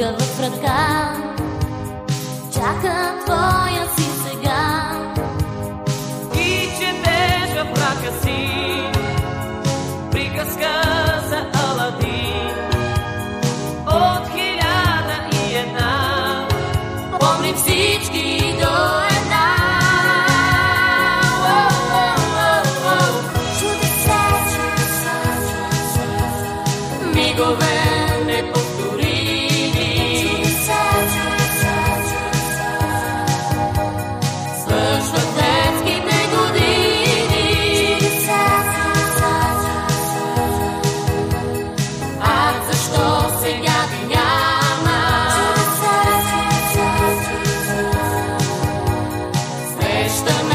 Ръка. Чака твоя си сега. И четеш в мрака си the night.